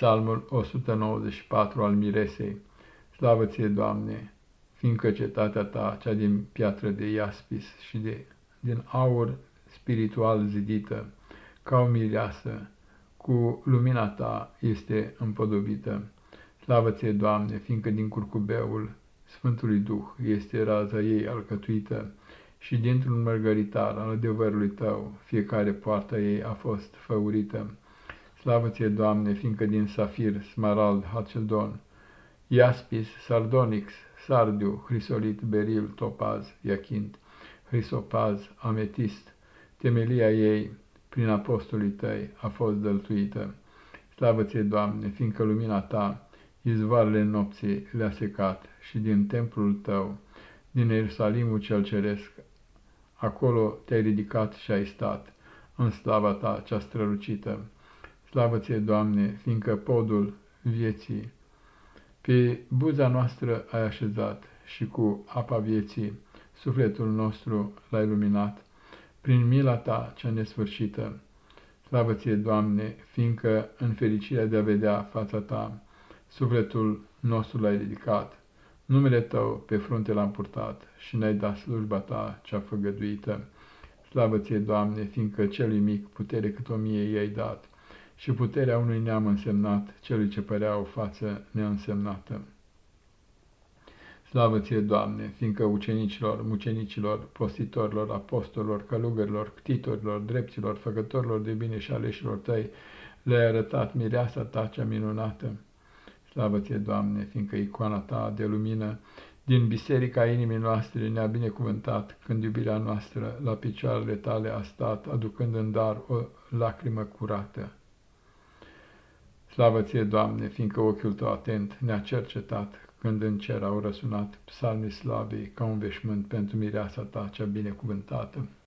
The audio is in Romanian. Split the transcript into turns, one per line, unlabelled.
Psalmul 194 al Miresei. Slavă ție, Doamne, fiindcă cetatea ta, cea din piatră de iaspis și de, din aur spiritual zidită, ca o mireasă, cu lumina ta este împodobită. Slavă ție, Doamne, fiindcă din curcubeul Sfântului Duh este raza ei alcătuită și dintr-un mărgăritar al adevărului tău, fiecare poarta ei a fost făurită. Slavă ție, Doamne, fiindcă din safir, smarald, hacedon, iaspis, sardonix, sardiu, hrisolit, beril, topaz, iachint, hrisopaz, ametist, temelia ei, prin apostolii tăi, a fost dăltuită. Slavă ție, Doamne, fiindcă lumina ta, izvoarele nopții le-a secat și din templul tău, din Ierusalimul cel ceresc, acolo te-ai ridicat și ai stat, în slava ta cea strălucită. Slavă ție, Doamne, fiindcă podul vieții pe buza noastră ai așezat și cu apa vieții sufletul nostru l-ai luminat, prin mila ta cea nesfârșită. Slavă ție, Doamne, fiindcă în fericirea de a vedea fața ta, sufletul nostru l-ai ridicat, numele tău pe frunte l-am purtat și ne-ai dat slujba ta cea făgăduită. Slavă ție, Doamne, fiindcă celui mic putere cât o mie i-ai dat, și puterea unui neam însemnat, celui ce părea o față neînsemnată. Slavă ție, Doamne, fiindcă ucenicilor, mucenicilor, postitorilor, apostolilor, călugărilor, ctitorilor, dreptilor, făcătorilor de bine și aleșilor tăi, le-ai arătat mireasa ta cea minunată. Slavă ție, Doamne, fiindcă icoana ta de lumină din biserica inimii noastre ne-a binecuvântat când iubirea noastră la picioarele tale a stat, aducând în dar o lacrimă curată. Slavă ție, Doamne, fiindcă ochiul tău atent ne-a cercetat, când în cer au răsunat psalmii slavei ca un veșmânt pentru mireasa ta cea binecuvântată.